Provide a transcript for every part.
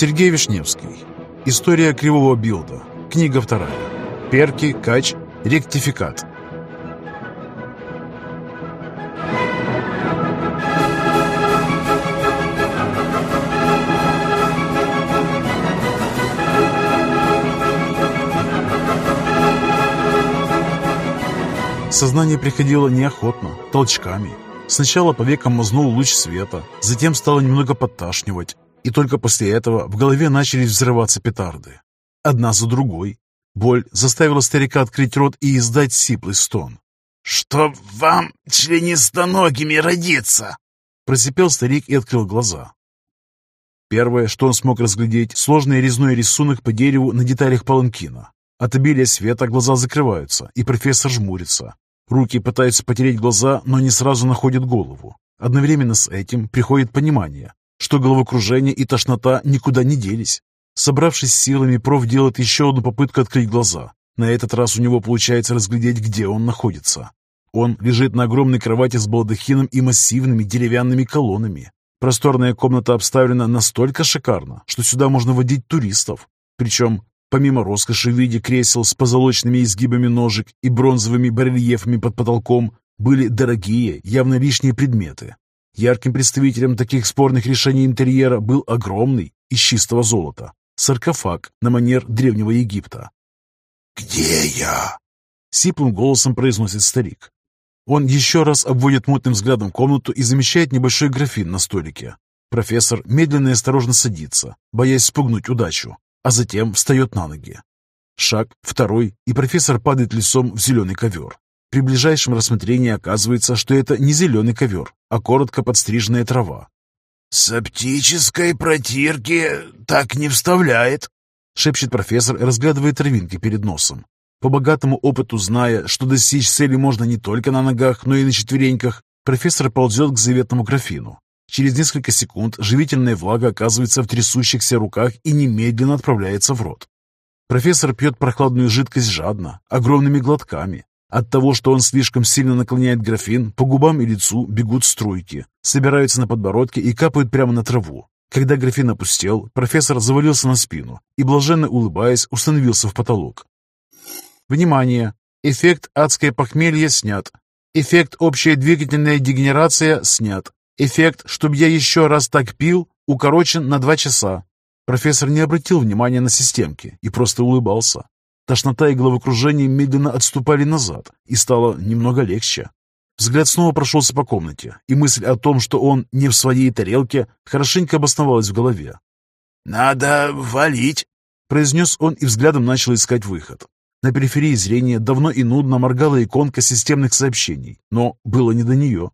Сергей Вишневский. История кривого билда. Книга вторая. Перки, кач, ректификат. Сознание приходило неохотно, толчками. Сначала по векам мазнул луч света, затем стало немного подташнивать, и только после этого в голове начали взрываться петарды. Одна за другой. Боль заставила старика открыть рот и издать сиплый стон. «Чтоб вам членистоногими родиться!» Просипел старик и открыл глаза. Первое, что он смог разглядеть, сложный резной рисунок по дереву на деталях паланкина. От обилия света глаза закрываются, и профессор жмурится. Руки пытаются потереть глаза, но не сразу находят голову. Одновременно с этим приходит понимание, что головокружение и тошнота никуда не делись. Собравшись силами, проф делает еще одну попытку открыть глаза. На этот раз у него получается разглядеть, где он находится. Он лежит на огромной кровати с балдахином и массивными деревянными колоннами. Просторная комната обставлена настолько шикарно, что сюда можно водить туристов. Причем, помимо роскоши в виде кресел с позолоченными изгибами ножек и бронзовыми барельефами под потолком, были дорогие, явно лишние предметы. Ярким представителем таких спорных решений интерьера был огромный, из чистого золота, саркофаг на манер Древнего Египта. «Где я?» — сиплым голосом произносит старик. Он еще раз обводит мутным взглядом комнату и замечает небольшой графин на столике. Профессор медленно и осторожно садится, боясь спугнуть удачу, а затем встает на ноги. Шаг, второй, и профессор падает лицом в зеленый ковер. При ближайшем рассмотрении оказывается, что это не зеленый ковер, а коротко подстриженная трава. «С оптической протирки так не вставляет», — шепчет профессор и разглядывает травинки перед носом. По богатому опыту зная, что достичь цели можно не только на ногах, но и на четвереньках, профессор ползет к заветному графину. Через несколько секунд живительная влага оказывается в трясущихся руках и немедленно отправляется в рот. Профессор пьет прохладную жидкость жадно, огромными глотками, от того, что он слишком сильно наклоняет графин, по губам и лицу бегут струйки, собираются на подбородке и капают прямо на траву. Когда графин опустел, профессор завалился на спину и, блаженно улыбаясь, установился в потолок. Внимание! Эффект адское похмелье снят. Эффект общая двигательная дегенерация снят. Эффект, чтобы я еще раз так пил, укорочен на два часа. Профессор не обратил внимания на системки и просто улыбался. Тошнота и головокружение медленно отступали назад, и стало немного легче. Взгляд снова прошелся по комнате, и мысль о том, что он не в своей тарелке, хорошенько обосновалась в голове. «Надо валить», — произнес он и взглядом начал искать выход. На периферии зрения давно и нудно моргала иконка системных сообщений, но было не до нее.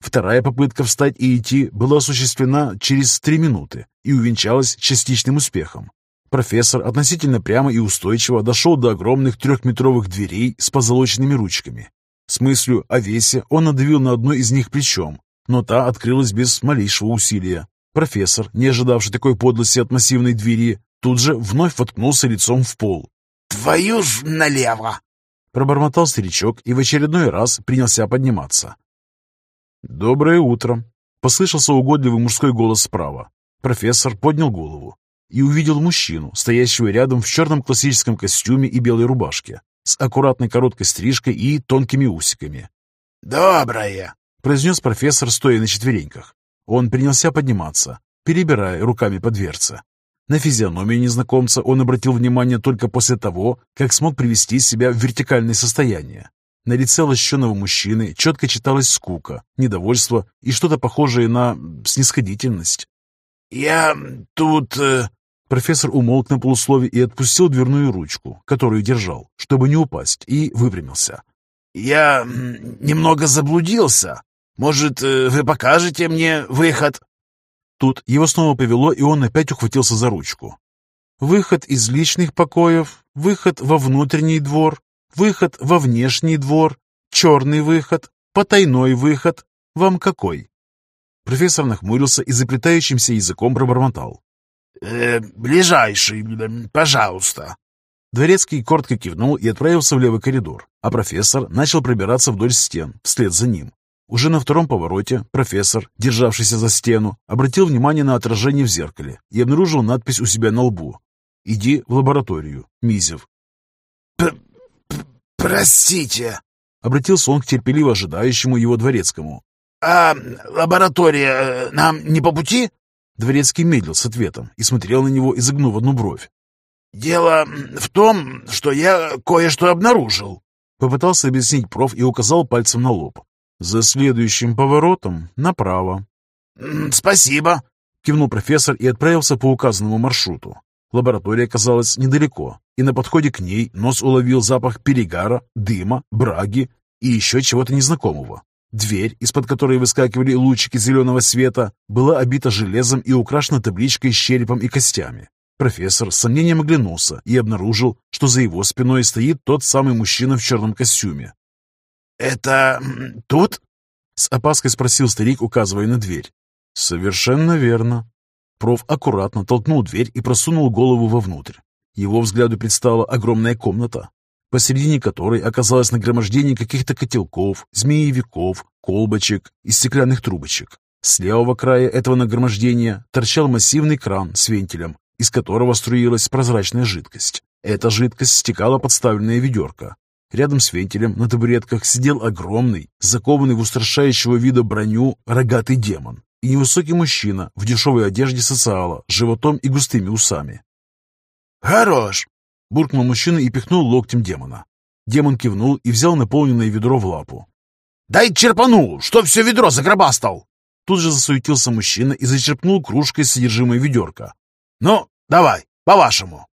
Вторая попытка встать и идти была осуществлена через три минуты и увенчалась частичным успехом. Профессор относительно прямо и устойчиво дошел до огромных трехметровых дверей с позолоченными ручками. С мыслью о весе он надавил на одну из них плечом, но та открылась без малейшего усилия. Профессор, не ожидавший такой подлости от массивной двери, тут же вновь воткнулся лицом в пол. «Твою ж налево!» Пробормотал старичок и в очередной раз принялся подниматься. «Доброе утро!» — послышался угодливый мужской голос справа. Профессор поднял голову и увидел мужчину, стоящего рядом в черном классическом костюме и белой рубашке, с аккуратной короткой стрижкой и тонкими усиками. «Доброе!» — произнес профессор, стоя на четвереньках. Он принялся подниматься, перебирая руками по дверце. На физиономию незнакомца он обратил внимание только после того, как смог привести себя в вертикальное состояние. На лице лощеного мужчины четко читалась скука, недовольство и что-то похожее на снисходительность. «Я тут...» э, Профессор умолк на полуслове и отпустил дверную ручку, которую держал, чтобы не упасть, и выпрямился. «Я немного заблудился. Может, э, вы покажете мне выход?» Тут его снова повело, и он опять ухватился за ручку. «Выход из личных покоев, выход во внутренний двор, выход во внешний двор, черный выход, потайной выход. Вам какой?» Профессор нахмурился и заплетающимся языком пробормотал. «Э, «Ближайший, пожалуйста». Дворецкий коротко кивнул и отправился в левый коридор, а профессор начал пробираться вдоль стен, вслед за ним. Уже на втором повороте профессор, державшийся за стену, обратил внимание на отражение в зеркале и обнаружил надпись у себя на лбу. «Иди в лабораторию, Мизев». «Простите», — обратился он к терпеливо ожидающему его дворецкому. «А лаборатория э, нам не по пути?» Дворецкий медлил с ответом и смотрел на него, изогнув одну бровь. «Дело в том, что я кое-что обнаружил», — попытался объяснить проф и указал пальцем на лоб. «За следующим поворотом направо». «Спасибо», — кивнул профессор и отправился по указанному маршруту. Лаборатория оказалась недалеко, и на подходе к ней нос уловил запах перегара, дыма, браги и еще чего-то незнакомого. Дверь, из-под которой выскакивали лучики зеленого света, была обита железом и украшена табличкой с черепом и костями. Профессор с сомнением оглянулся и обнаружил, что за его спиной стоит тот самый мужчина в черном костюме. «Это тут?» — с опаской спросил старик, указывая на дверь. «Совершенно верно». Проф аккуратно толкнул дверь и просунул голову вовнутрь. Его взгляду предстала огромная комната, посередине которой оказалось нагромождение каких-то котелков, змеевиков, колбочек и стеклянных трубочек. С левого края этого нагромождения торчал массивный кран с вентилем, из которого струилась прозрачная жидкость. Эта жидкость стекала подставленное ведерко. Рядом с вентилем на табуретках сидел огромный, закованный в устрашающего вида броню рогатый демон и невысокий мужчина в дешевой одежде социала, животом и густыми усами. «Хорош!» Буркнул мужчина и пихнул локтем демона. Демон кивнул и взял наполненное ведро в лапу. «Дай черпану, что все ведро загробастал!» Тут же засуетился мужчина и зачерпнул кружкой содержимое ведерка. «Ну, давай, по-вашему!»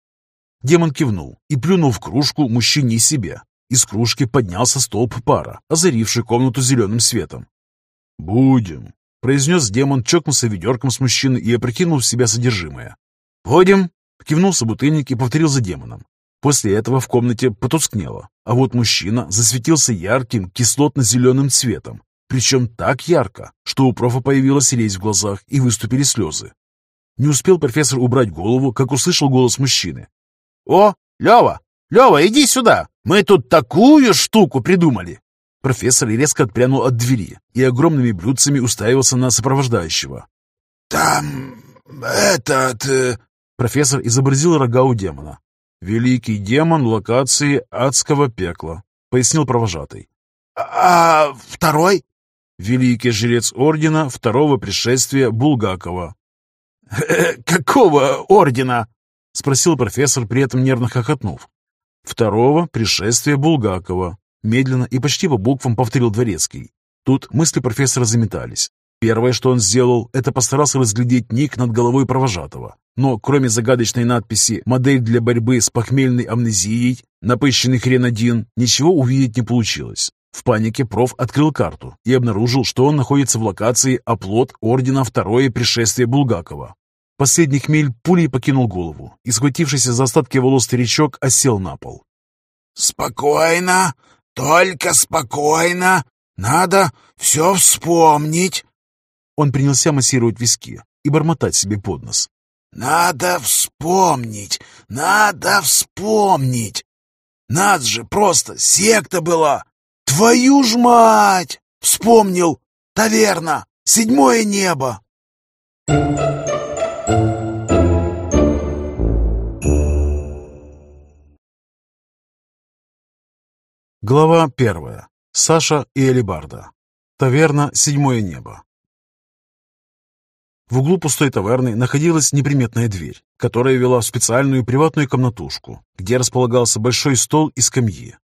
Демон кивнул и плюнул в кружку мужчине и себе. Из кружки поднялся столб пара, озаривший комнату зеленым светом. «Будем», — произнес демон, чокнулся ведерком с мужчиной и опрокинул в себя содержимое. «Будем», Кивнул собутыльник и повторил за демоном. После этого в комнате потускнело, а вот мужчина засветился ярким кислотно-зеленым цветом, причем так ярко, что у профа появилась резь в глазах и выступили слезы. Не успел профессор убрать голову, как услышал голос мужчины. «О, Лева! Лева, иди сюда! Мы тут такую штуку придумали!» Профессор резко отпрянул от двери и огромными блюдцами уставился на сопровождающего. «Там этот...» Профессор изобразил рога у демона. «Великий демон локации адского пекла», — пояснил провожатый. «А второй?» «Великий жрец ордена второго пришествия Булгакова». «Э, «Какого ордена?» — спросил профессор, при этом нервно хохотнув. «Второго пришествия Булгакова», — медленно и почти по буквам повторил Дворецкий. Тут мысли профессора заметались. Первое, что он сделал, это постарался разглядеть ник над головой провожатого. Но кроме загадочной надписи «Модель для борьбы с похмельной амнезией», напыщенный хрен один, ничего увидеть не получилось. В панике проф открыл карту и обнаружил, что он находится в локации «Оплот Ордена Второе Пришествие Булгакова». Последних миль пулей покинул голову, и схватившийся за остатки волос старичок осел на пол. «Спокойно, только спокойно. Надо все вспомнить». Он принялся массировать виски и бормотать себе под нос. «Надо вспомнить! Надо вспомнить! Нас же просто секта была! Твою ж мать! Вспомнил! Таверна! Седьмое небо!» Глава первая. Саша и Элибарда. Таверна «Седьмое небо». В углу пустой таверны находилась неприметная дверь, которая вела в специальную приватную комнатушку, где располагался большой стол и скамьи.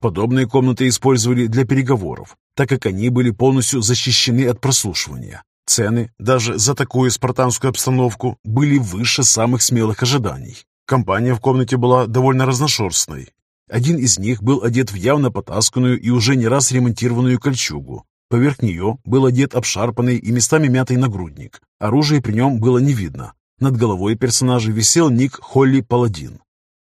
Подобные комнаты использовали для переговоров, так как они были полностью защищены от прослушивания. Цены, даже за такую спартанскую обстановку, были выше самых смелых ожиданий. Компания в комнате была довольно разношерстной. Один из них был одет в явно потасканную и уже не раз ремонтированную кольчугу, Поверх нее был одет обшарпанный и местами мятый нагрудник. Оружия при нем было не видно. Над головой персонажа висел ник Холли Паладин.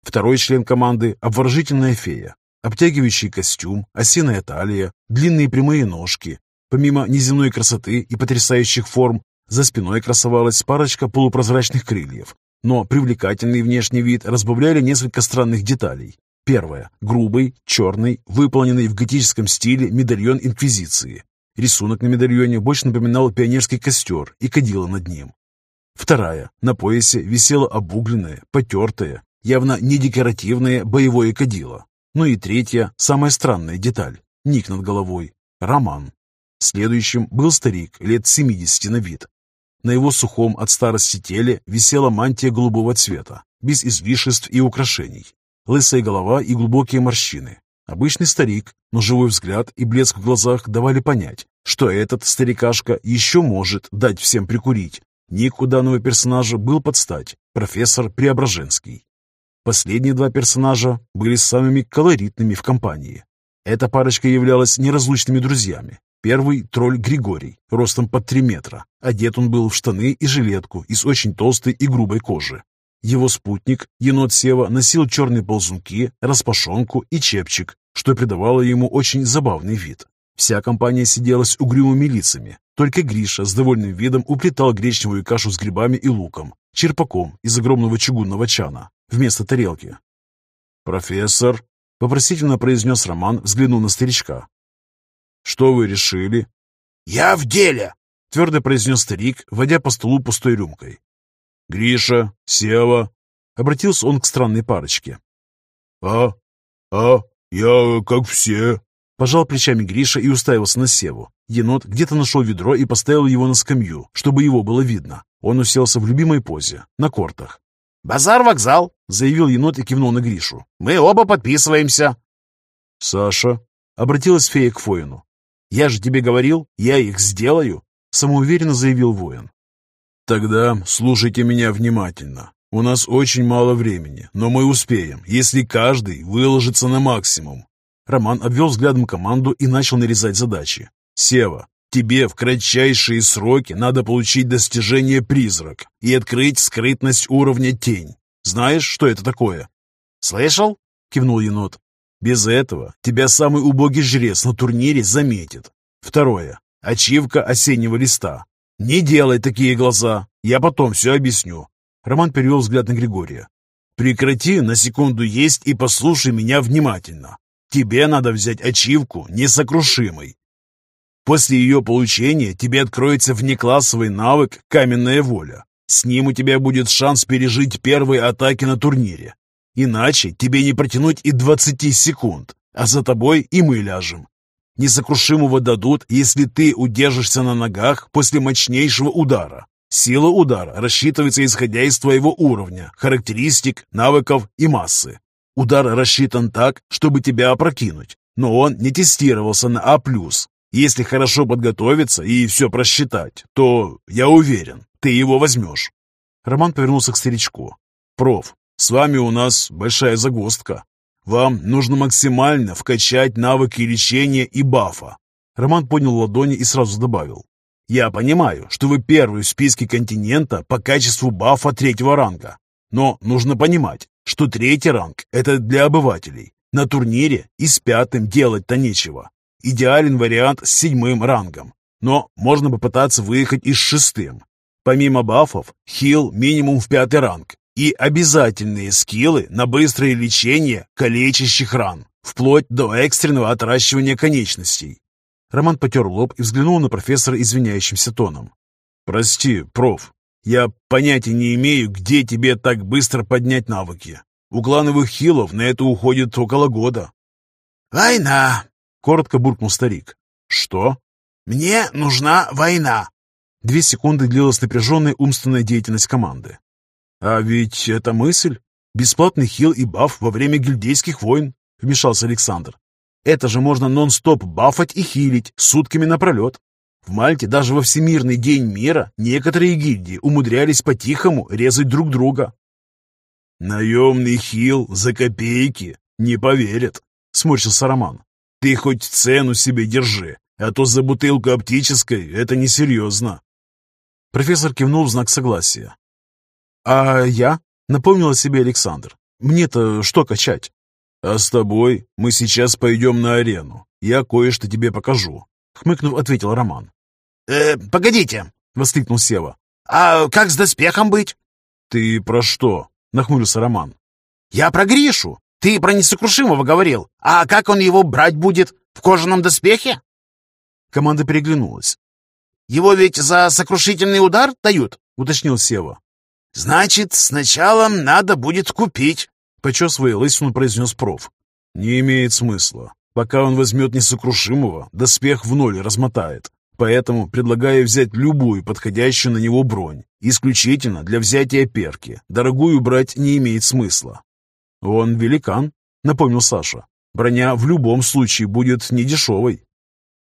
Второй член команды – обворожительная фея. Обтягивающий костюм, осиная талия, длинные прямые ножки. Помимо неземной красоты и потрясающих форм, за спиной красовалась парочка полупрозрачных крыльев. Но привлекательный внешний вид разбавляли несколько странных деталей. Первое. Грубый, черный, выполненный в готическом стиле медальон Инквизиции. Рисунок на медальоне больше напоминал пионерский костер и кадила над ним. Вторая. На поясе висело обугленное, потертое, явно не декоративное боевое кадило. Ну и третья, самая странная деталь. Ник над головой. Роман. Следующим был старик, лет 70 на вид. На его сухом от старости теле висела мантия голубого цвета, без излишеств и украшений. Лысая голова и глубокие морщины. Обычный старик, но живой взгляд и блеск в глазах давали понять, что этот старикашка еще может дать всем прикурить. Ник у данного персонажа был под стать, профессор Преображенский. Последние два персонажа были самыми колоритными в компании. Эта парочка являлась неразлучными друзьями. Первый – тролль Григорий, ростом под 3 метра. Одет он был в штаны и жилетку из очень толстой и грубой кожи. Его спутник, енот Сева, носил черные ползунки, распашонку и чепчик, что придавало ему очень забавный вид. Вся компания сидела с угрюмыми лицами. Только Гриша с довольным видом уплетал гречневую кашу с грибами и луком, черпаком из огромного чугунного чана, вместо тарелки. «Профессор», — вопросительно произнес Роман, взглянув на старичка. «Что вы решили?» «Я в деле!» — твердо произнес старик, водя по столу пустой рюмкой. «Гриша, Сева!» — обратился он к странной парочке. «А? А? Я как все!» Пожал плечами Гриша и уставился на Севу. Енот где-то нашел ведро и поставил его на скамью, чтобы его было видно. Он уселся в любимой позе, на кортах. «Базар-вокзал!» — заявил енот и кивнул на Гришу. «Мы оба подписываемся!» «Саша!» — обратилась фея к воину. «Я же тебе говорил, я их сделаю!» — самоуверенно заявил воин. «Тогда слушайте меня внимательно. У нас очень мало времени, но мы успеем, если каждый выложится на максимум». Роман обвел взглядом команду и начал нарезать задачи. «Сева, тебе в кратчайшие сроки надо получить достижение «Призрак» и открыть скрытность уровня «Тень». Знаешь, что это такое?» «Слышал?» — кивнул енот. Без этого тебя самый убогий жрец на турнире заметит. Второе. Ачивка осеннего листа. Не делай такие глаза. Я потом все объясню. Роман перевел взгляд на Григория. Прекрати на секунду есть и послушай меня внимательно. Тебе надо взять ачивку несокрушимой. После ее получения тебе откроется внеклассовый навык «Каменная воля». С ним у тебя будет шанс пережить первые атаки на турнире. Иначе тебе не протянуть и 20 секунд, а за тобой и мы ляжем. Несокрушимого дадут, если ты удержишься на ногах после мощнейшего удара. Сила удара рассчитывается исходя из твоего уровня, характеристик, навыков и массы. Удар рассчитан так, чтобы тебя опрокинуть, но он не тестировался на А+. Если хорошо подготовиться и все просчитать, то, я уверен, ты его возьмешь. Роман повернулся к старичку. «Проф, с вами у нас большая загвоздка. Вам нужно максимально вкачать навыки лечения и бафа. Роман поднял ладони и сразу добавил. Я понимаю, что вы первый в списке континента по качеству бафа третьего ранга. Но нужно понимать, что третий ранг – это для обывателей. На турнире и с пятым делать-то нечего. Идеален вариант с седьмым рангом. Но можно попытаться выехать и с шестым. Помимо бафов, хил минимум в пятый ранг и обязательные скиллы на быстрое лечение калечащих ран, вплоть до экстренного отращивания конечностей. Роман потер лоб и взглянул на профессора извиняющимся тоном. «Прости, проф, я понятия не имею, где тебе так быстро поднять навыки. У клановых хилов на это уходит около года». «Война!» — коротко буркнул старик. «Что?» «Мне нужна война!» Две секунды длилась напряженная умственная деятельность команды. «А ведь это мысль. Бесплатный хил и баф во время гильдейских войн», — вмешался Александр. «Это же можно нон-стоп бафать и хилить сутками напролет. В Мальте даже во Всемирный день мира некоторые гильдии умудрялись по-тихому резать друг друга». «Наемный хил за копейки не поверят», — сморщился Роман. «Ты хоть цену себе держи, а то за бутылку оптической это несерьезно». Профессор кивнул в знак согласия. «А я?» — напомнил о себе Александр. «Мне-то что качать?» «А с тобой мы сейчас пойдем на арену. Я кое-что тебе покажу», — хмыкнув, ответил Роман. «Э, погодите!» — воскликнул Сева. «А как с доспехом быть?» «Ты про что?» — нахмурился Роман. «Я про Гришу. Ты про несокрушимого говорил. А как он его брать будет? В кожаном доспехе?» Команда переглянулась. «Его ведь за сокрушительный удар дают?» — уточнил Сева. «Значит, сначала надо будет купить», — почесывая лысину, произнес проф. «Не имеет смысла. Пока он возьмет несокрушимого, доспех в ноль размотает. Поэтому предлагаю взять любую подходящую на него бронь, исключительно для взятия перки. Дорогую брать не имеет смысла». «Он великан», — напомнил Саша. «Броня в любом случае будет недешевой».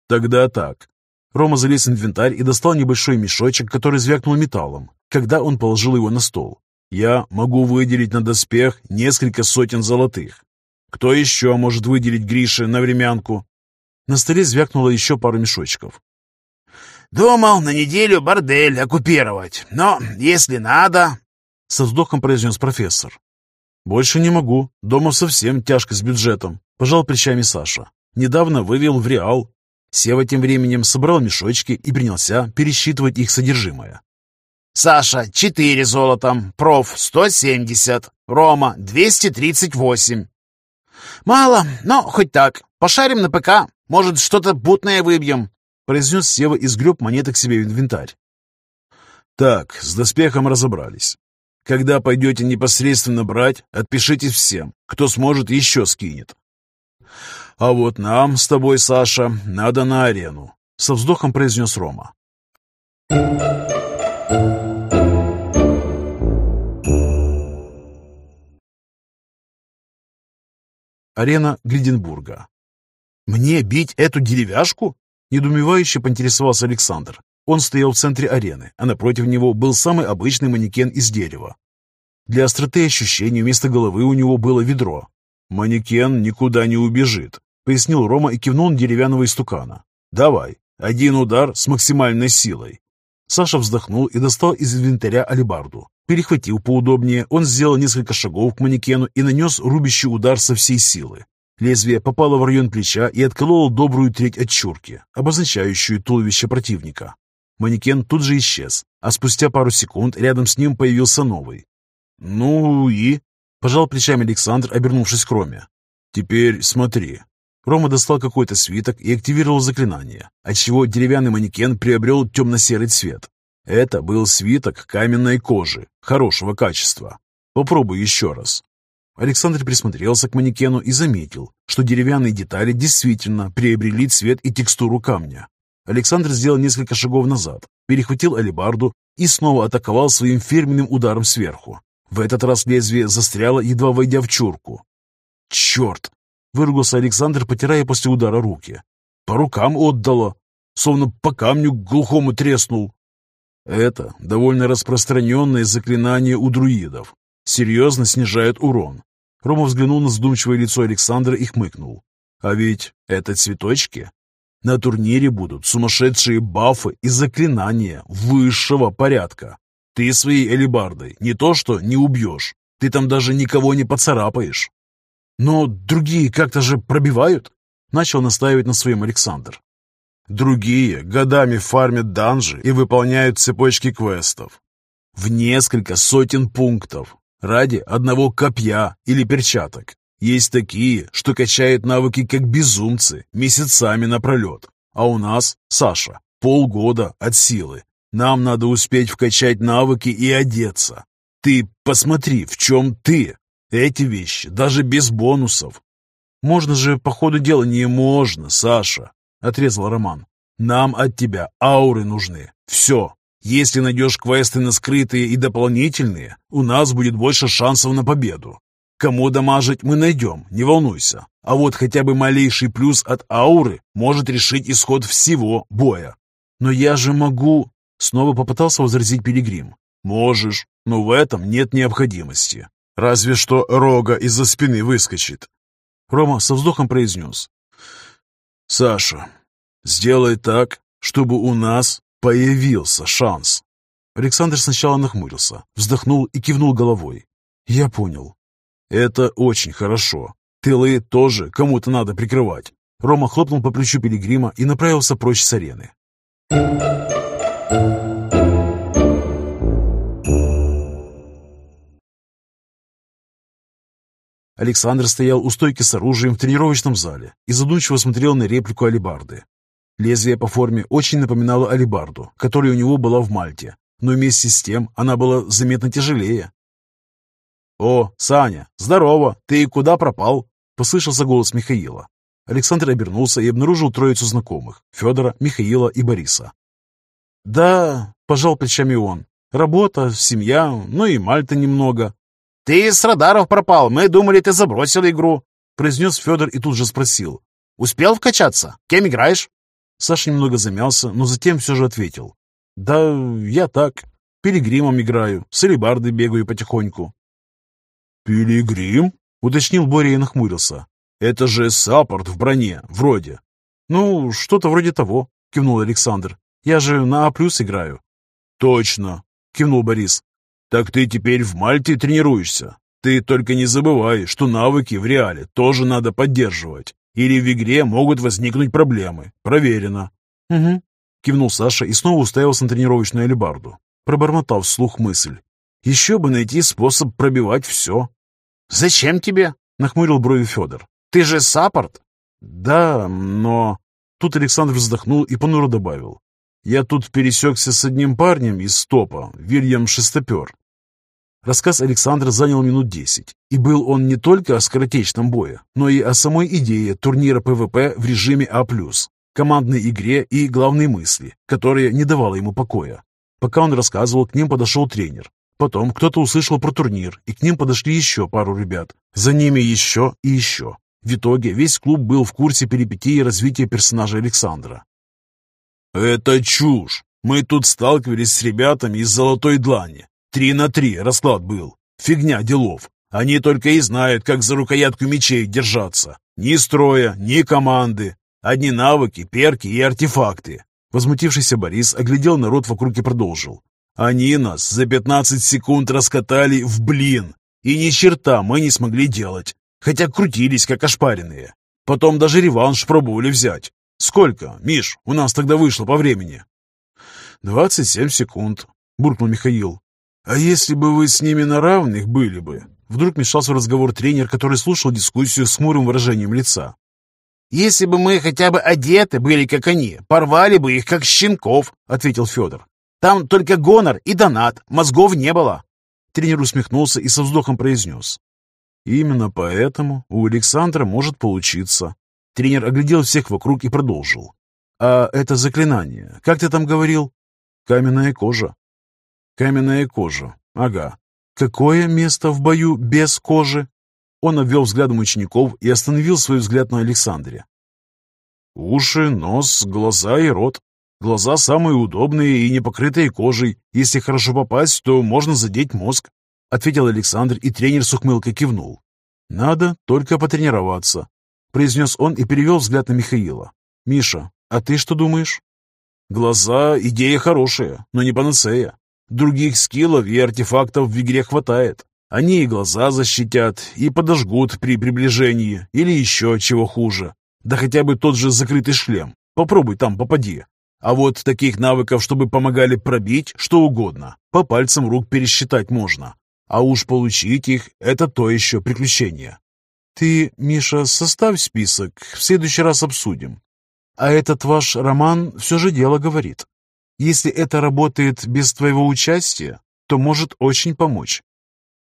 «Тогда так». Рома залез в инвентарь и достал небольшой мешочек, который звякнул металлом, когда он положил его на стол. «Я могу выделить на доспех несколько сотен золотых. Кто еще может выделить Грише на времянку?» На столе звякнуло еще пару мешочков. «Думал на неделю бордель оккупировать, но если надо...» Со вздохом произнес профессор. «Больше не могу. Дома совсем тяжко с бюджетом», — пожал плечами Саша. «Недавно вывел в Реал». Сева тем временем собрал мешочки и принялся пересчитывать их содержимое. «Саша, четыре золотом, проф, сто семьдесят, Рома, двести тридцать восемь». «Мало, но хоть так. Пошарим на ПК. Может, что-то бутное выбьем», — произнес Сева и сгреб монеты к себе в инвентарь. «Так, с доспехом разобрались. Когда пойдете непосредственно брать, отпишитесь всем, кто сможет еще скинет. А вот нам с тобой, Саша, надо на арену», — со вздохом произнес Рома. Арена Глиденбурга. «Мне бить эту деревяшку?» — недоумевающе поинтересовался Александр. Он стоял в центре арены, а напротив него был самый обычный манекен из дерева. Для остроты ощущений вместо головы у него было ведро. «Манекен никуда не убежит», — пояснил Рома и кивнул на деревянного истукана. «Давай, один удар с максимальной силой». Саша вздохнул и достал из инвентаря алебарду. Перехватил поудобнее, он сделал несколько шагов к манекену и нанес рубящий удар со всей силы. Лезвие попало в район плеча и откололо добрую треть от чурки, обозначающую туловище противника. Манекен тут же исчез, а спустя пару секунд рядом с ним появился новый. «Ну и?» – пожал плечами Александр, обернувшись к Роме. «Теперь смотри». Рома достал какой-то свиток и активировал заклинание, отчего деревянный манекен приобрел темно-серый цвет. Это был свиток каменной кожи, хорошего качества. Попробуй еще раз. Александр присмотрелся к манекену и заметил, что деревянные детали действительно приобрели цвет и текстуру камня. Александр сделал несколько шагов назад, перехватил алебарду и снова атаковал своим фирменным ударом сверху. В этот раз лезвие застряло, едва войдя в чурку. «Черт!» — выругался Александр, потирая после удара руки. «По рукам отдало, словно по камню глухому треснул». Это довольно распространенное заклинание у друидов. Серьезно снижает урон. Рома взглянул на задумчивое лицо Александра и хмыкнул. А ведь это цветочки. На турнире будут сумасшедшие бафы и заклинания высшего порядка. Ты своей элибардой не то что не убьешь, ты там даже никого не поцарапаешь. Но другие как-то же пробивают, начал настаивать на своем Александр. Другие годами фармят данжи и выполняют цепочки квестов. В несколько сотен пунктов ради одного копья или перчаток. Есть такие, что качают навыки как безумцы, месяцами напролет. А у нас, Саша, полгода от силы. Нам надо успеть вкачать навыки и одеться. Ты посмотри, в чем ты. Эти вещи даже без бонусов. Можно же, по ходу дела, не можно, Саша, отрезал Роман. Нам от тебя ауры нужны. Все. Если найдешь квесты на скрытые и дополнительные, у нас будет больше шансов на победу. Кому дамажить мы найдем, не волнуйся. А вот хотя бы малейший плюс от ауры может решить исход всего боя. Но я же могу... Снова попытался возразить Пилигрим. Можешь, но в этом нет необходимости. Разве что рога из-за спины выскочит. Рома со вздохом произнес. Саша, сделай так, чтобы у нас появился шанс. Александр сначала нахмурился, вздохнул и кивнул головой. Я понял. «Это очень хорошо. Тылы тоже кому-то надо прикрывать». Рома хлопнул по плечу Пилигрима и направился прочь с арены. Александр стоял у стойки с оружием в тренировочном зале и задумчиво смотрел на реплику алибарды. Лезвие по форме очень напоминало алебарду, которая у него была в Мальте, но вместе с тем она была заметно тяжелее. «О, Саня, здорово! Ты куда пропал?» — послышался голос Михаила. Александр обернулся и обнаружил троицу знакомых — Федора, Михаила и Бориса. «Да», — пожал плечами он, — «работа, семья, ну и Мальта немного». «Ты с радаров пропал, мы думали, ты забросил игру», — произнес Федор и тут же спросил. «Успел вкачаться? Кем играешь?» Саша немного замялся, но затем все же ответил. «Да я так, пилигримом играю, с алебардой бегаю потихоньку». «Пилигрим?» — уточнил Боря и нахмурился. Это же саппорт в броне, вроде. Ну, что-то вроде того, кивнул Александр. Я же на А плюс играю. Точно, кивнул Борис. Так ты теперь в Мальте тренируешься. Ты только не забывай, что навыки в реале тоже надо поддерживать. Или в игре могут возникнуть проблемы. Проверено. Угу. Кивнул Саша и снова уставился на тренировочную алебарду, пробормотав вслух мысль. Еще бы найти способ пробивать все. «Зачем тебе?» — нахмурил брови Федор. Ты же саппорт?» «Да, но...» Тут Александр вздохнул и понуро добавил. «Я тут пересекся с одним парнем из стопа, Вильям Шестопер». Рассказ Александра занял минут десять, и был он не только о скоротечном бое, но и о самой идее турнира ПВП в режиме А+, командной игре и главной мысли, которая не давала ему покоя. Пока он рассказывал, к ним подошел тренер. Потом кто-то услышал про турнир, и к ним подошли еще пару ребят. За ними еще и еще. В итоге весь клуб был в курсе перипетии развития персонажа Александра. «Это чушь! Мы тут сталкивались с ребятами из Золотой Длани. Три на три расклад был. Фигня делов. Они только и знают, как за рукоятку мечей держаться. Ни строя, ни команды. Одни навыки, перки и артефакты». Возмутившийся Борис оглядел народ вокруг и продолжил. «Они нас за пятнадцать секунд раскатали в блин, и ни черта мы не смогли делать хотя крутились, как ошпаренные. Потом даже реванш пробовали взять. Сколько, Миш, у нас тогда вышло по времени? «Двадцать семь секунд», — буркнул Михаил. «А если бы вы с ними на равных были бы?» Вдруг мешался в разговор тренер, который слушал дискуссию с хмурым выражением лица. «Если бы мы хотя бы одеты были, как они, порвали бы их, как щенков», — ответил Федор. «Там только гонор и донат, мозгов не было». Тренер усмехнулся и со вздохом произнес. Именно поэтому у Александра может получиться. Тренер оглядел всех вокруг и продолжил. А это заклинание, как ты там говорил? Каменная кожа. Каменная кожа. Ага. Какое место в бою без кожи? Он обвел взглядом учеников и остановил свой взгляд на Александре. Уши, нос, глаза и рот. Глаза самые удобные и не покрытые кожей. Если хорошо попасть, то можно задеть мозг. — ответил Александр, и тренер с ухмылкой кивнул. «Надо только потренироваться», — произнес он и перевел взгляд на Михаила. «Миша, а ты что думаешь?» «Глаза — идея хорошая, но не панацея. Других скиллов и артефактов в игре хватает. Они и глаза защитят, и подожгут при приближении, или еще чего хуже. Да хотя бы тот же закрытый шлем. Попробуй там попади. А вот таких навыков, чтобы помогали пробить, что угодно, по пальцам рук пересчитать можно. А уж получить их — это то еще приключение. Ты, Миша, составь список, в следующий раз обсудим. А этот ваш роман все же дело говорит. Если это работает без твоего участия, то может очень помочь.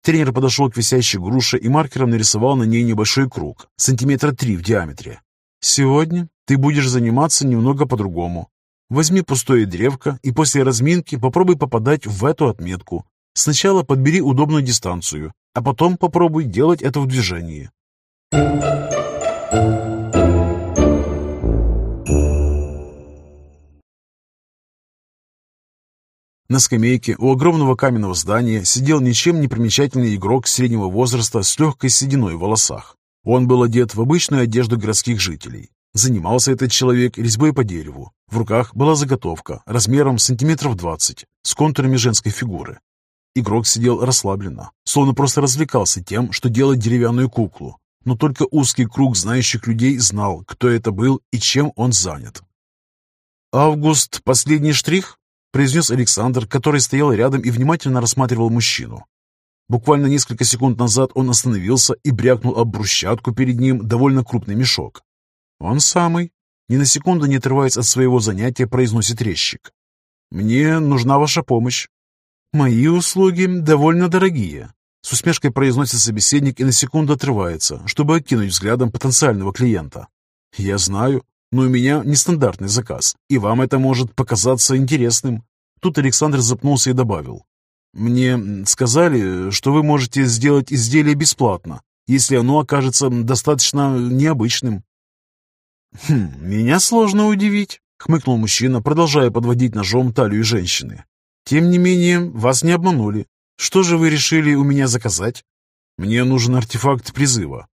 Тренер подошел к висящей груше и маркером нарисовал на ней небольшой круг, сантиметра три в диаметре. Сегодня ты будешь заниматься немного по-другому. Возьми пустое древко и после разминки попробуй попадать в эту отметку. Сначала подбери удобную дистанцию, а потом попробуй делать это в движении. На скамейке у огромного каменного здания сидел ничем не примечательный игрок среднего возраста с легкой сединой в волосах. Он был одет в обычную одежду городских жителей. Занимался этот человек резьбой по дереву. В руках была заготовка размером сантиметров 20 с контурами женской фигуры. Игрок сидел расслабленно, словно просто развлекался тем, что делает деревянную куклу. Но только узкий круг знающих людей знал, кто это был и чем он занят. «Август — последний штрих?» — произнес Александр, который стоял рядом и внимательно рассматривал мужчину. Буквально несколько секунд назад он остановился и брякнул об брусчатку перед ним довольно крупный мешок. «Он самый», Ни на секунду не отрываясь от своего занятия, произносит резчик. «Мне нужна ваша помощь». «Мои услуги довольно дорогие», — с усмешкой произносит собеседник и на секунду отрывается, чтобы окинуть взглядом потенциального клиента. «Я знаю, но у меня нестандартный заказ, и вам это может показаться интересным». Тут Александр запнулся и добавил. «Мне сказали, что вы можете сделать изделие бесплатно, если оно окажется достаточно необычным». «Хм, меня сложно удивить», — хмыкнул мужчина, продолжая подводить ножом талию женщины. «Тем не менее, вас не обманули. Что же вы решили у меня заказать?» «Мне нужен артефакт призыва».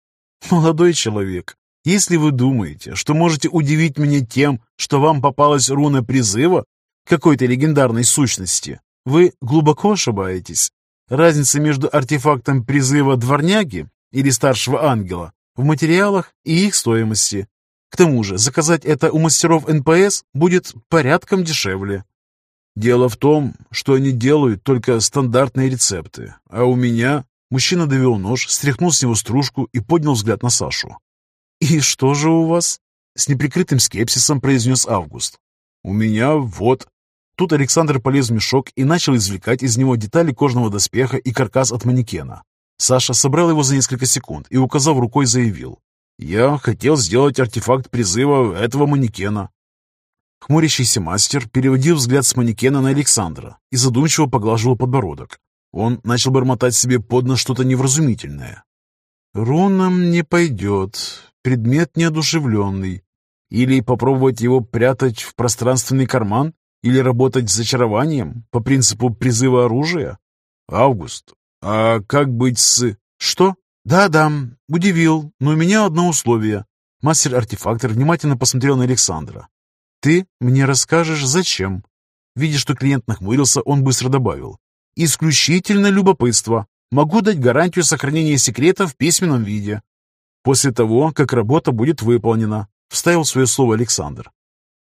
«Молодой человек, если вы думаете, что можете удивить меня тем, что вам попалась руна призыва какой-то легендарной сущности, вы глубоко ошибаетесь. Разница между артефактом призыва дворняги или старшего ангела в материалах и их стоимости. К тому же, заказать это у мастеров НПС будет порядком дешевле. Дело в том, что они делают только стандартные рецепты, а у меня... Мужчина довел нож, стряхнул с него стружку и поднял взгляд на Сашу. «И что же у вас?» С неприкрытым скепсисом произнес Август. «У меня вот...» Тут Александр полез в мешок и начал извлекать из него детали кожного доспеха и каркас от манекена. Саша собрал его за несколько секунд и, указав рукой, заявил. «Я хотел сделать артефакт призыва этого манекена». Хмурящийся мастер переводил взгляд с манекена на Александра и задумчиво поглаживал подбородок. Он начал бормотать себе под нос что-то невразумительное. «Рунам не пойдет. Предмет неодушевленный. Или попробовать его прятать в пространственный карман? Или работать с зачарованием по принципу призыва оружия? Август, а как быть с... Что? «Да-да, удивил, но у меня одно условие». Мастер-артефактор внимательно посмотрел на Александра. «Ты мне расскажешь, зачем?» Видя, что клиент нахмурился, он быстро добавил. «Исключительно любопытство. Могу дать гарантию сохранения секрета в письменном виде». «После того, как работа будет выполнена», — вставил свое слово Александр.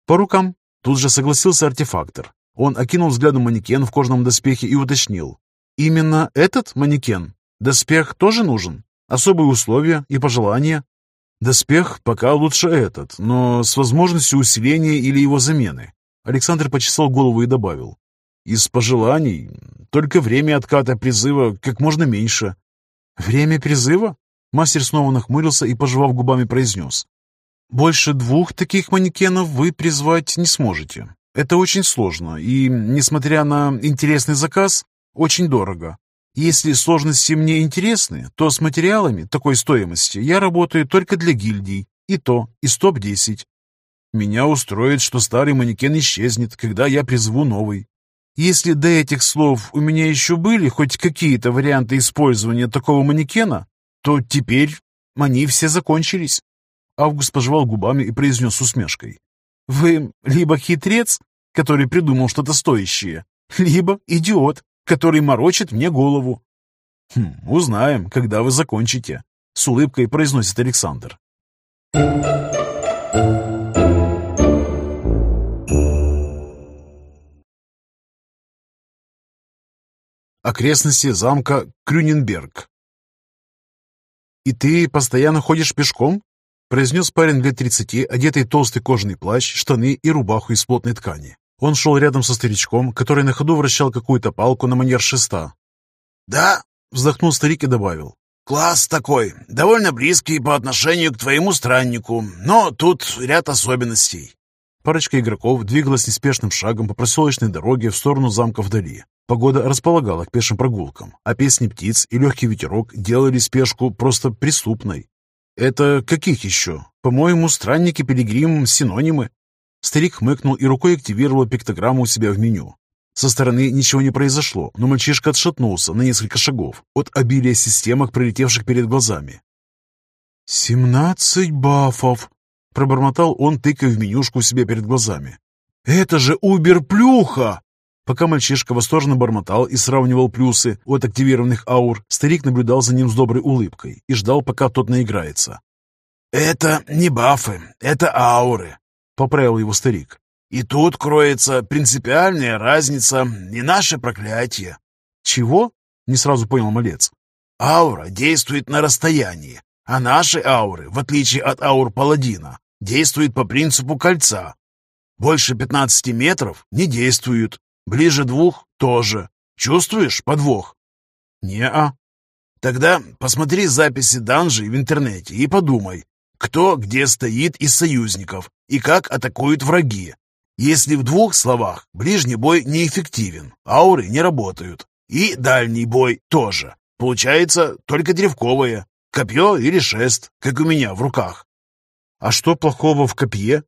«По рукам». Тут же согласился артефактор. Он окинул взглядом манекен в кожаном доспехе и уточнил. «Именно этот манекен? Доспех тоже нужен?» Особые условия и пожелания? Доспех пока лучше этот, но с возможностью усиления или его замены. Александр почесал голову и добавил. Из пожеланий только время отката призыва как можно меньше. Время призыва? Мастер снова нахмурился и, пожевав губами, произнес. Больше двух таких манекенов вы призвать не сможете. Это очень сложно и, несмотря на интересный заказ, очень дорого. Если сложности мне интересны, то с материалами такой стоимости я работаю только для гильдий, и то из топ-10. Меня устроит, что старый манекен исчезнет, когда я призову новый. Если до этих слов у меня еще были хоть какие-то варианты использования такого манекена, то теперь они все закончились. Август пожевал губами и произнес с усмешкой. «Вы либо хитрец, который придумал что-то стоящее, либо идиот, который морочит мне голову. Хм, узнаем, когда вы закончите, с улыбкой произносит Александр. Окрестности замка Крюненберг. «И ты постоянно ходишь пешком?» произнес парень лет тридцати, одетый толстый кожаный плащ, штаны и рубаху из плотной ткани. Он шел рядом со старичком, который на ходу вращал какую-то палку на манер шеста. «Да», — вздохнул старик и добавил. «Класс такой, довольно близкий по отношению к твоему страннику, но тут ряд особенностей». Парочка игроков двигалась неспешным шагом по проселочной дороге в сторону замка вдали. Погода располагала к пешим прогулкам, а песни птиц и легкий ветерок делали спешку просто преступной. «Это каких еще? По-моему, странники-пилигрим — синонимы», Старик хмыкнул и рукой активировал пиктограмму у себя в меню. Со стороны ничего не произошло, но мальчишка отшатнулся на несколько шагов от обилия системок, пролетевших перед глазами. «Семнадцать бафов!» — пробормотал он, тыкая в менюшку у себя перед глазами. «Это же убер-плюха!» Пока мальчишка восторженно бормотал и сравнивал плюсы от активированных аур, старик наблюдал за ним с доброй улыбкой и ждал, пока тот наиграется. «Это не бафы, это ауры», — поправил его старик. «И тут кроется принципиальная разница и наше проклятие». «Чего?» — не сразу понял малец. «Аура действует на расстоянии, а наши ауры, в отличие от аур паладина, действуют по принципу кольца. Больше 15 метров не действуют. Ближе двух тоже. Чувствуешь подвох? Не-а. Тогда посмотри записи данжей в интернете и подумай, кто где стоит из союзников и как атакуют враги. Если в двух словах, ближний бой неэффективен, ауры не работают. И дальний бой тоже. Получается только древковое. Копье или шест, как у меня в руках. А что плохого в копье?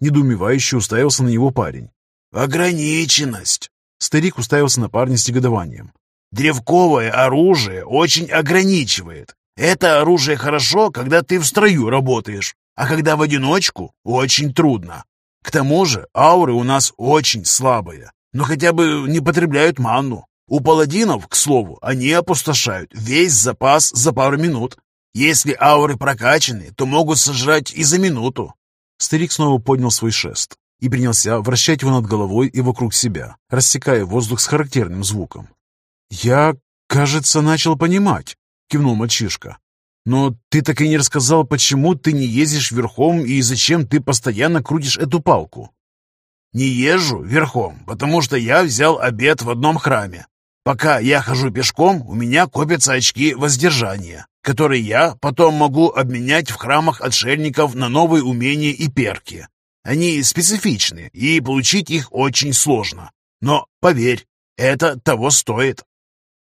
Недоумевающе уставился на него парень. Ограниченность. Старик уставился на парня с негодованием. Древковое оружие очень ограничивает. Это оружие хорошо, когда ты в строю работаешь, а когда в одиночку – очень трудно. К тому же ауры у нас очень слабые, но хотя бы не потребляют манну. У паладинов, к слову, они опустошают весь запас за пару минут. Если ауры прокачаны, то могут сожрать и за минуту. Старик снова поднял свой шест и принялся вращать его над головой и вокруг себя, рассекая воздух с характерным звуком. «Я, кажется, начал понимать», — кивнул мальчишка. «Но ты так и не рассказал, почему ты не ездишь верхом и зачем ты постоянно крутишь эту палку?» «Не езжу верхом, потому что я взял обед в одном храме. Пока я хожу пешком, у меня копятся очки воздержания, которые я потом могу обменять в храмах отшельников на новые умения и перки. Они специфичны, и получить их очень сложно. Но, поверь, это того стоит.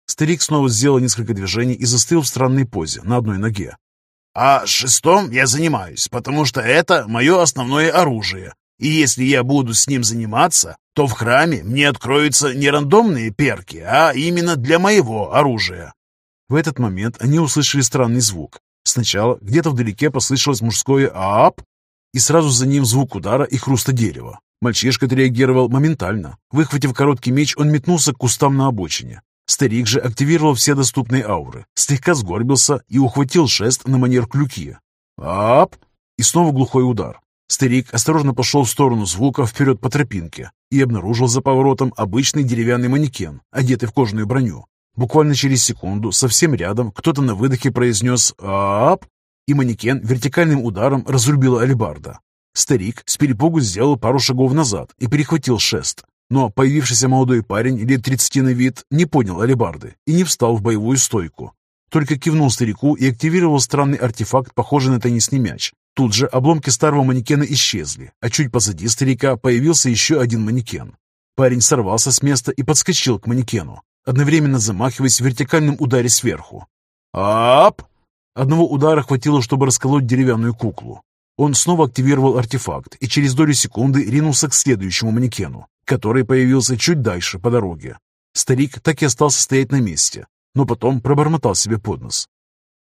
Старик снова сделал несколько движений и застыл в странной позе на одной ноге. А шестом я занимаюсь, потому что это мое основное оружие. И если я буду с ним заниматься, то в храме мне откроются не рандомные перки, а именно для моего оружия. В этот момент они услышали странный звук. Сначала где-то вдалеке послышалось мужское «ап», и сразу за ним звук удара и хруста дерева. Мальчишка отреагировал моментально. Выхватив короткий меч, он метнулся к кустам на обочине. Старик же активировал все доступные ауры, слегка сгорбился и ухватил шест на манер клюки. «Ап!» И снова глухой удар. Старик осторожно пошел в сторону звука вперед по тропинке и обнаружил за поворотом обычный деревянный манекен, одетый в кожаную броню. Буквально через секунду, совсем рядом, кто-то на выдохе произнес «Ап!» и манекен вертикальным ударом разрубила алебарда. Старик с перепугу сделал пару шагов назад и перехватил шест. Но появившийся молодой парень, лет тридцати на вид, не поднял алебарды и не встал в боевую стойку. Только кивнул старику и активировал странный артефакт, похожий на теннисный мяч. Тут же обломки старого манекена исчезли, а чуть позади старика появился еще один манекен. Парень сорвался с места и подскочил к манекену, одновременно замахиваясь в вертикальном ударе сверху. «Ап!» Одного удара хватило, чтобы расколоть деревянную куклу. Он снова активировал артефакт и через долю секунды ринулся к следующему манекену, который появился чуть дальше по дороге. Старик так и остался стоять на месте, но потом пробормотал себе под нос.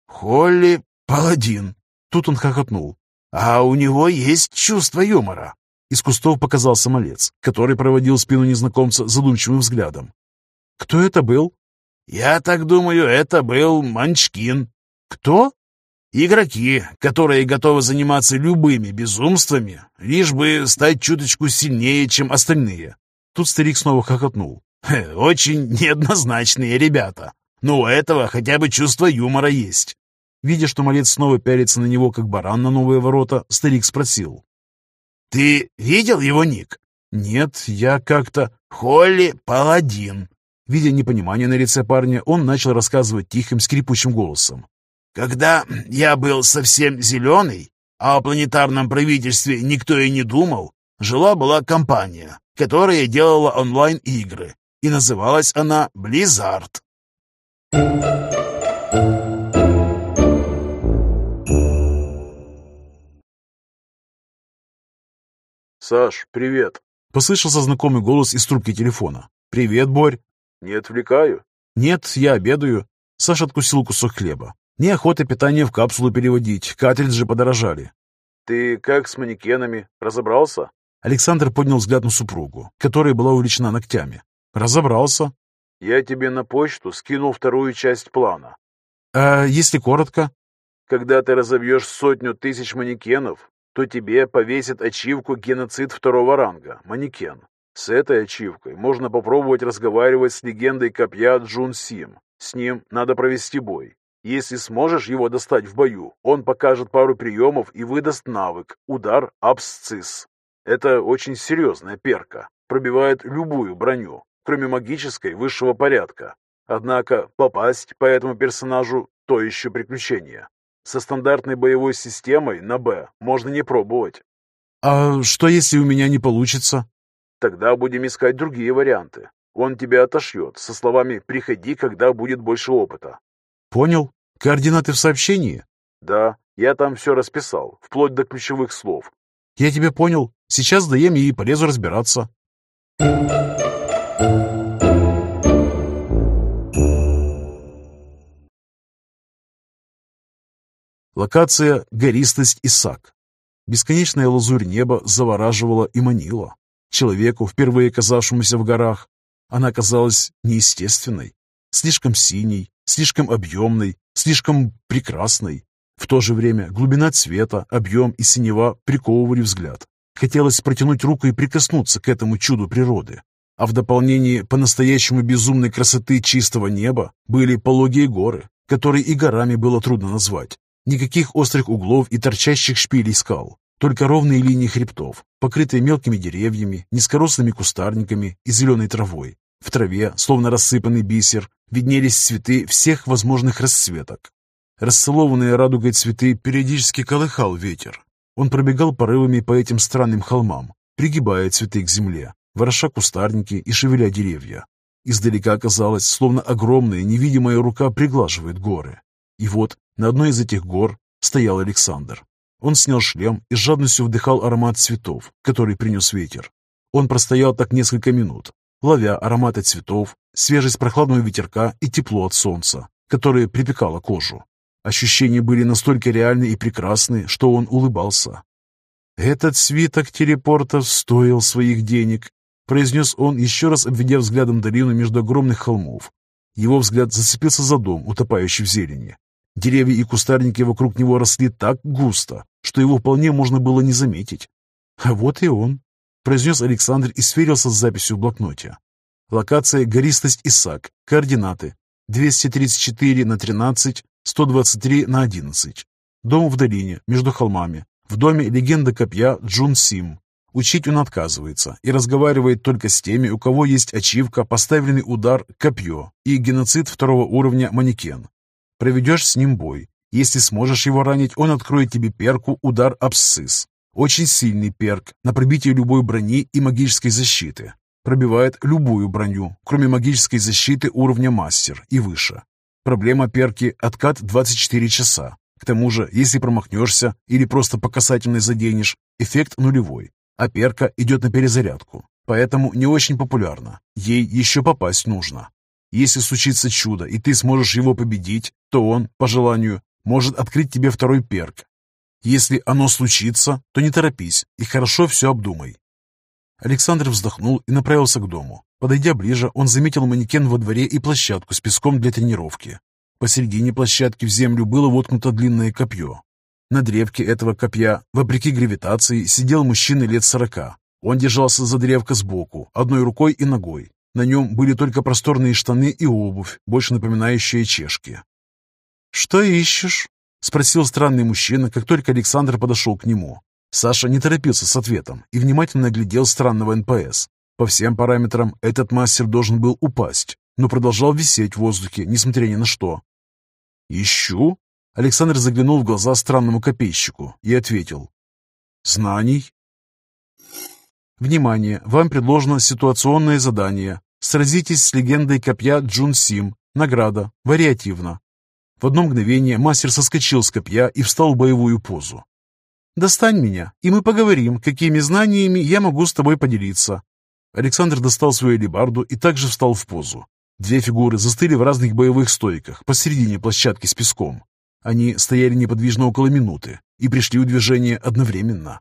«Холли Паладин!» Тут он хохотнул. «А у него есть чувство юмора!» Из кустов показался малец, который проводил спину незнакомца задумчивым взглядом. «Кто это был?» «Я так думаю, это был Манчкин». «Кто?» «Игроки, которые готовы заниматься любыми безумствами, лишь бы стать чуточку сильнее, чем остальные». Тут старик снова хохотнул. «Очень неоднозначные ребята, но у этого хотя бы чувство юмора есть». Видя, что малец снова пялится на него, как баран на новые ворота, старик спросил. «Ты видел его ник?» «Нет, я как-то...» «Холли Паладин». Видя непонимание на лице парня, он начал рассказывать тихим, скрипучим голосом. «Когда я был совсем зеленый, а о планетарном правительстве никто и не думал, жила-была компания, которая делала онлайн-игры, и называлась она Blizzard». «Саш, привет!» Послышался знакомый голос из трубки телефона. «Привет, Борь!» «Не отвлекаю?» «Нет, я обедаю». Саша откусил кусок хлеба. Неохота питание в капсулу переводить, картриджи подорожали. «Ты как с манекенами? Разобрался?» Александр поднял взгляд на супругу, которая была увлечена ногтями. «Разобрался». «Я тебе на почту скинул вторую часть плана». «А если коротко?» «Когда ты разобьешь сотню тысяч манекенов, то тебе повесят ачивку «Геноцид второго ранга» — манекен. С этой ачивкой можно попробовать разговаривать с легендой копья Джун Сим. С ним надо провести бой. Если сможешь его достать в бою, он покажет пару приемов и выдаст навык «Удар абсцисс». Это очень серьезная перка, пробивает любую броню, кроме магической высшего порядка. Однако попасть по этому персонажу – то еще приключение. Со стандартной боевой системой на «Б» можно не пробовать. «А что, если у меня не получится?» «Тогда будем искать другие варианты. Он тебя отошьет со словами «приходи, когда будет больше опыта». «Понял. Координаты в сообщении?» «Да, я там все расписал, вплоть до ключевых слов». «Я тебя понял. Сейчас доем и полезу разбираться». Локация «Гористость Исаак». Бесконечная лазурь неба завораживала и манила. Человеку, впервые оказавшемуся в горах, она казалась неестественной, слишком синей, слишком объемной, слишком прекрасной. В то же время глубина цвета, объем и синева приковывали взгляд. Хотелось протянуть руку и прикоснуться к этому чуду природы. А в дополнение по-настоящему безумной красоты чистого неба были пологие горы, которые и горами было трудно назвать. Никаких острых углов и торчащих шпилей скал, только ровные линии хребтов, покрытые мелкими деревьями, низкорослыми кустарниками и зеленой травой. В траве, словно рассыпанный бисер, виднелись цветы всех возможных расцветок. Расцелованные радугой цветы периодически колыхал ветер. Он пробегал порывами по этим странным холмам, пригибая цветы к земле, вороша кустарники и шевеля деревья. Издалека казалось, словно огромная невидимая рука приглаживает горы. И вот на одной из этих гор стоял Александр. Он снял шлем и с жадностью вдыхал аромат цветов, который принес ветер. Он простоял так несколько минут, ловя ароматы цветов, свежесть прохладного ветерка и тепло от солнца, которое припекало кожу. Ощущения были настолько реальны и прекрасны, что он улыбался. «Этот свиток телепортов стоил своих денег», произнес он, еще раз обведя взглядом долину между огромных холмов. Его взгляд зацепился за дом, утопающий в зелени. Деревья и кустарники вокруг него росли так густо, что его вполне можно было не заметить. А вот и он, произнес Александр и сверился с записью в блокноте. Локация «Гористость Исаак». Координаты 234 на 13, 123 на 11. Дом в долине, между холмами. В доме легенда копья Джун Сим. Учить он отказывается и разговаривает только с теми, у кого есть ачивка, поставленный удар, копье и геноцид второго уровня манекен. Проведешь с ним бой. Если сможешь его ранить, он откроет тебе перку удар абсцисс. Очень сильный перк на пробитие любой брони и магической защиты. Пробивает любую броню, кроме магической защиты уровня мастер и выше. Проблема перки – откат 24 часа. К тому же, если промахнешься или просто по касательной заденешь, эффект нулевой, а перка идет на перезарядку. Поэтому не очень популярна. Ей еще попасть нужно. Если случится чудо, и ты сможешь его победить, то он, по желанию, может открыть тебе второй перк, если оно случится, то не торопись и хорошо все обдумай. Александр вздохнул и направился к дому. Подойдя ближе, он заметил манекен во дворе и площадку с песком для тренировки. Посередине площадки в землю было воткнуто длинное копье. На древке этого копья, вопреки гравитации, сидел мужчина лет сорока. Он держался за древко сбоку, одной рукой и ногой. На нем были только просторные штаны и обувь, больше напоминающие чешки. «Что ищешь?» — спросил странный мужчина, как только Александр подошел к нему. Саша не торопился с ответом и внимательно оглядел странного НПС. По всем параметрам этот мастер должен был упасть, но продолжал висеть в воздухе, несмотря ни на что. «Ищу?» Александр заглянул в глаза странному копейщику и ответил. «Знаний?» «Внимание! Вам предложено ситуационное задание. Сразитесь с легендой копья Джун Сим. Награда. Вариативно. В одно мгновение мастер соскочил с копья и встал в боевую позу. «Достань меня, и мы поговорим, какими знаниями я могу с тобой поделиться». Александр достал свою лебарду и также встал в позу. Две фигуры застыли в разных боевых стойках посередине площадки с песком. Они стояли неподвижно около минуты и пришли в движение одновременно.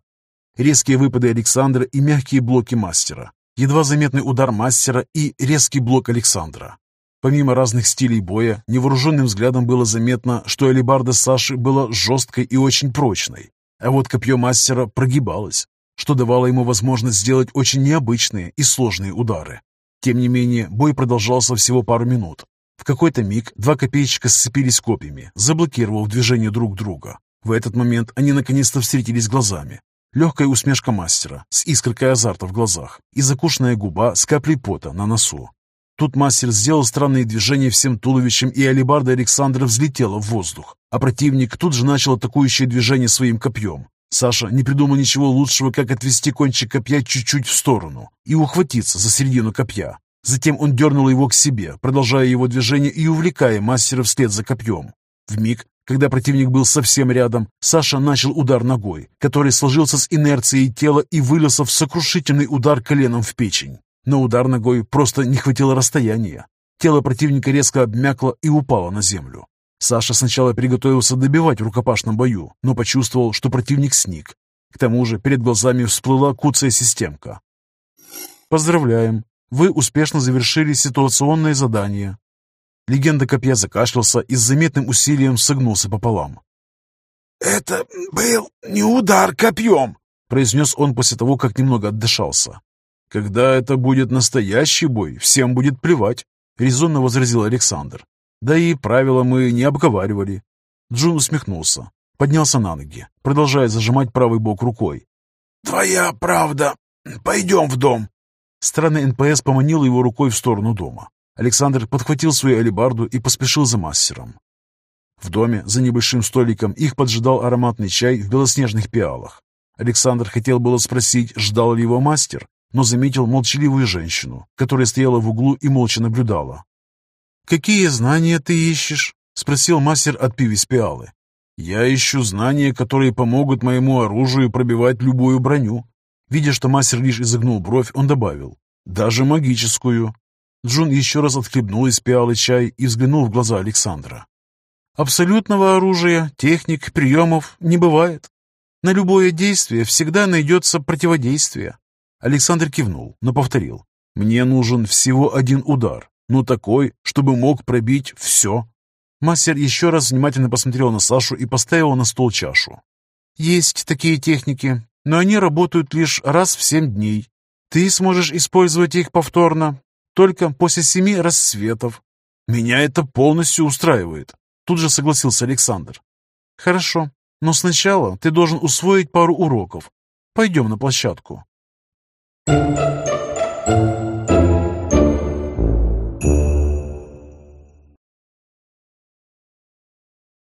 Резкие выпады Александра и мягкие блоки мастера. Едва заметный удар мастера и резкий блок Александра. Помимо разных стилей боя, невооруженным взглядом было заметно, что алебарда Саши была жесткой и очень прочной, а вот копье мастера прогибалось, что давало ему возможность сделать очень необычные и сложные удары. Тем не менее, бой продолжался всего пару минут. В какой-то миг два копейщика сцепились копьями, заблокировав движение друг друга. В этот момент они наконец-то встретились глазами. Легкая усмешка мастера с искоркой азарта в глазах и закушенная губа с каплей пота на носу. Тут мастер сделал странные движения всем туловищем, и алебарда Александра взлетела в воздух, а противник тут же начал атакующее движение своим копьем. Саша не придумал ничего лучшего, как отвести кончик копья чуть-чуть в сторону и ухватиться за середину копья. Затем он дернул его к себе, продолжая его движение и увлекая мастера вслед за копьем. В миг, когда противник был совсем рядом, Саша начал удар ногой, который сложился с инерцией тела и вылился в сокрушительный удар коленом в печень. Но удар ногой просто не хватило расстояния. Тело противника резко обмякло и упало на землю. Саша сначала приготовился добивать в рукопашном бою, но почувствовал, что противник сник. К тому же перед глазами всплыла куцая системка. «Поздравляем! Вы успешно завершили ситуационное задание. Легенда копья закашлялся и с заметным усилием согнулся пополам. «Это был не удар копьем», — произнес он после того, как немного отдышался. «Когда это будет настоящий бой, всем будет плевать», — резонно возразил Александр. «Да и правила мы не обговаривали». Джун усмехнулся, поднялся на ноги, продолжая зажимать правый бок рукой. «Твоя правда. Пойдем в дом. Странный НПС поманил его рукой в сторону дома. Александр подхватил свою алебарду и поспешил за мастером. В доме, за небольшим столиком, их поджидал ароматный чай в белоснежных пиалах. Александр хотел было спросить, ждал ли его мастер, но заметил молчаливую женщину, которая стояла в углу и молча наблюдала. «Какие знания ты ищешь?» — спросил мастер, отпив из пиалы. «Я ищу знания, которые помогут моему оружию пробивать любую броню», Видя, что мастер лишь изогнул бровь, он добавил. «Даже магическую». Джун еще раз отхлебнул из пиалы чай и взглянул в глаза Александра. «Абсолютного оружия, техник, приемов не бывает. На любое действие всегда найдется противодействие». Александр кивнул, но повторил. «Мне нужен всего один удар, но такой, чтобы мог пробить все». Мастер еще раз внимательно посмотрел на Сашу и поставил на стол чашу. «Есть такие техники, но они работают лишь раз в семь дней. Ты сможешь использовать их повторно только после семи рассветов. Меня это полностью устраивает. Тут же согласился Александр. Хорошо, но сначала ты должен усвоить пару уроков. Пойдем на площадку. Thank you.